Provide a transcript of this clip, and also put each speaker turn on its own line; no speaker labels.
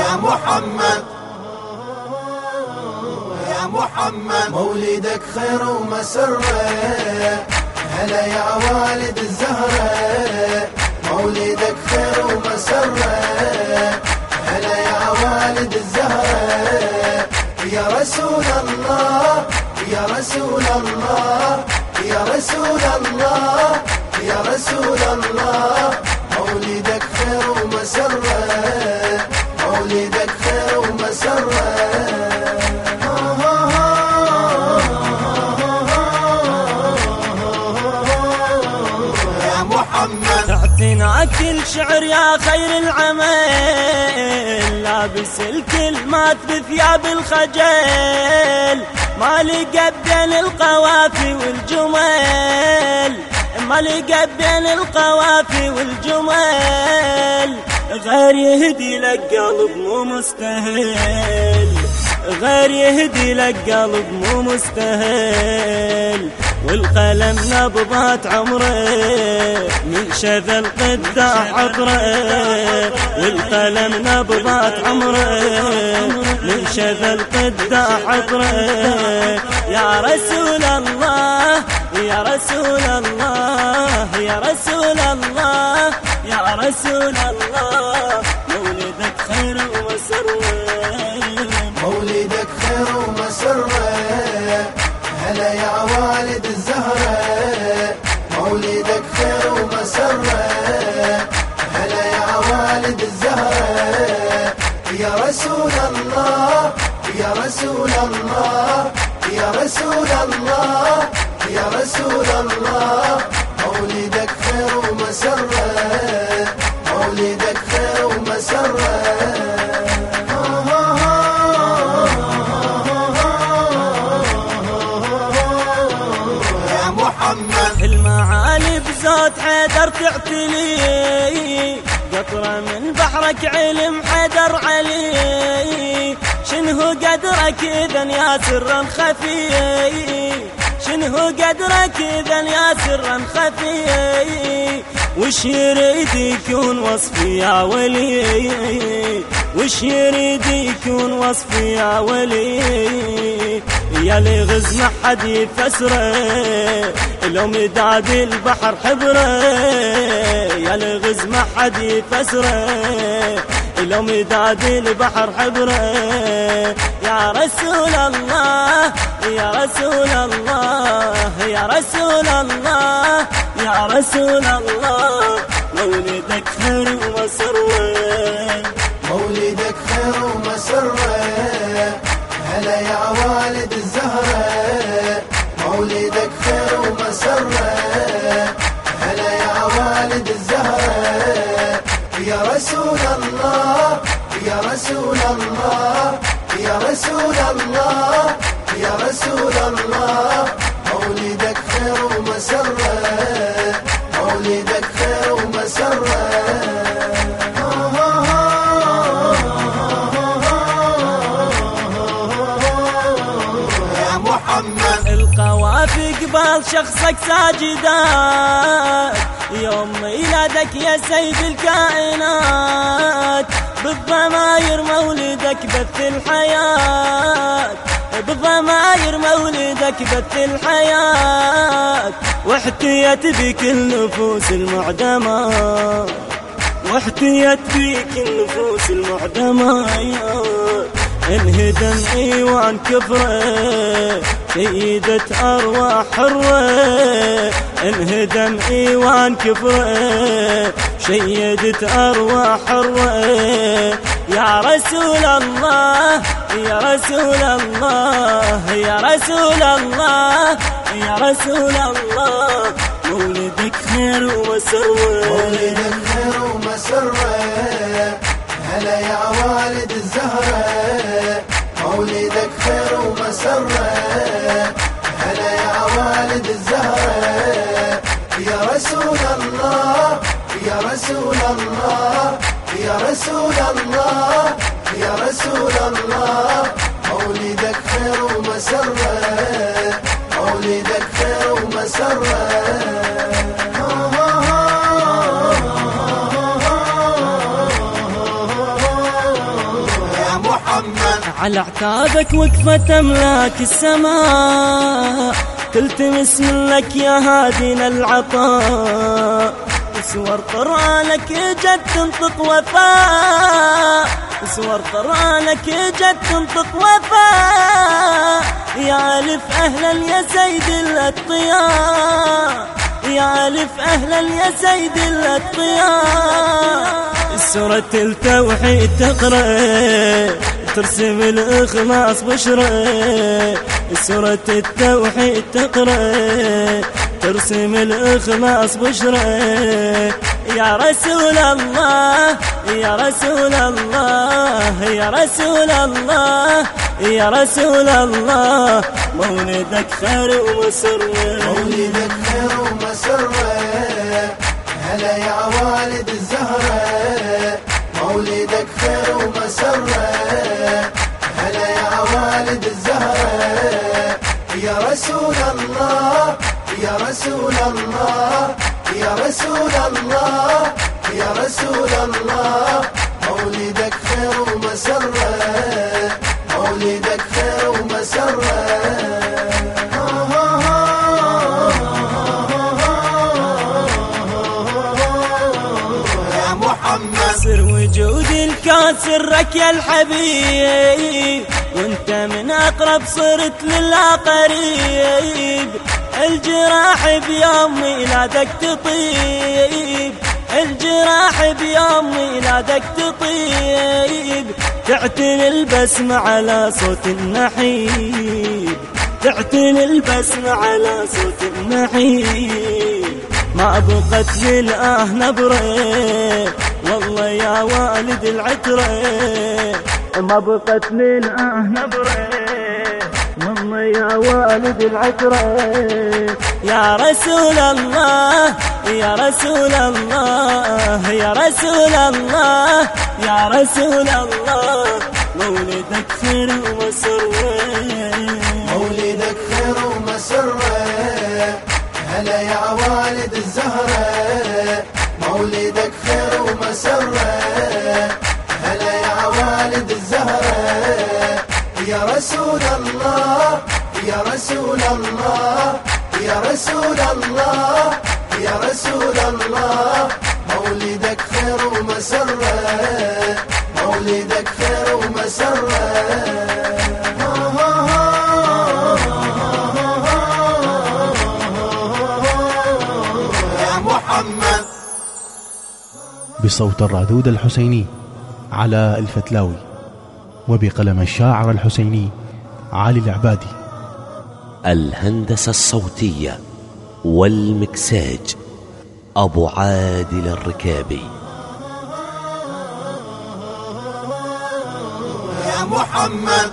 يا محمد يا محمد مولدك خير ومسرة هلا يا والد الزهرة مولدك خير ومسرة هلا يا والد الزهرة يا رسول الله يا رسول الله. يا رسول الله يا رسول الله مولدك خير ومسرة مولدك خير ومسرة. يا محمد.
كل شعر يا خير العمل لابس الكلمات بثياب الخجل. ما لقى بين القوافي والجمل ما لقى بين القوافي والجمل غير يهدي لك قلب مو مستهل. غير يهدي لك قلب مو مستهل والقلم نبضات عمره من شذا القداح عطره والقلم نبضات عمره من شذا القداح عطره. يا رسول الله يا رسول الله يا رسول الله يا رسول الله.
رسول الله يا رسول الله يا رسول الله يا رسول الله. مولدك خير ومسرة مولدك خير ومسرة. يا محمد.
المعالي بزود حيدر تعتلي قطرة من بحرك علم حيدر علي. شنو قدرك اذا يا سرا خفي شنو قدرك اذا يا سرا خفي وش يريد يكون وصفي يا ولي؟ وش يريد يكون وصفي يا ولي؟ يا لي غز ما حد يفسره لو مداد البحر حبره. يا لي غز ما حد يفسره لو مداد البحر حبره. يا رسول الله يا رسول الله يا رسول الله يا رسول الله. مولدك خير ومسره
مولدك خير ومسرة هلا يا والد الزهرة. مولدك يا رسول الله يا رسول الله يا رسول الله يا رسول الله. مولدك خير ومسرة مولدك خير ومسرة. يا محمد. القوافي قبال شخصك ساجدات يوم ميلادك يا سيد الكائنات
بالضماير مولدك بث الحياة. بالضماير مولدك بث الحياة. واحتيت بك النفوس المعدمات واحتيت بك النفوس المعدمات انهدم ايوان كفرة. سيدة ارواح حره انهدم إيوان كفرة. شيدة ارواح حره يا رسول الله يا رسول الله يا رسول الله يا رسول الله. مولدك خير ومسره
مولدك خير ومسرة هلا يا والد الزهرة. مولدك خير ومسرة رسول الله يا رسول الله يا رسول الله يا رسول الله. مولدك خير ومسرة مولدك خير ومسرة. يا محمد.
على عتابك وقفت أملاك السماء. تلتمس منك يا هادينا العطاء سور قرآنك جد تنطق وفاء. سور قرآنك جد تنطق وفاء. يا ألف أهلا يا سيد الأتقياء يا ألف أهلا يا سيد الأتقياء سورة التوحيد تقرأ. ترسم الإخلاص بشرى سورة التوحيد تقرأ. ترسم الإخلاص بشرى يا رسول الله يا رسول الله يا رسول الله يا رسول الله. مولدك خير ومسر.
مولدك خير ومسر. هلا يا والد الزهرة. مولدك خير ومسره رسول الله يا رسول الله يا رسول الله يا رسول الله. مولدك خير ومسرة مولدك خير ومسرة. يا محمد.
سر وجود الكاسر يا الحبيب. وانت من أقرب صرت لله قريب الجراح بيوم ميلادك تطيب. الجراح بيوم ميلادك تطيب. تعتني البسمة على صوت النحيب. تعتني البسمة على صوت النحيب. ما بقت للآه نبرة. والله يا والد العترة. ما بقت للآه نبرة والله يا والد العترة. يا رسول الله يا رسول الله يا رسول الله يا رسول الله. مولدك خير ومسرة
مولدك خير ومسرة هلا يا والد الزهرة. مولدك خير ومسرة يا رسول الله يا رسول الله يا رسول الله يا رسول الله. مولدك خير ومسرة. مولدك خير ومسرة. يا محمد.
بصوت الرادود الحسيني. على الفتلاوي وبقلم الشاعر الحسيني علي العبادي.
الهندسة الصوتية والمكساج أبو عادل الركابي.
يا محمد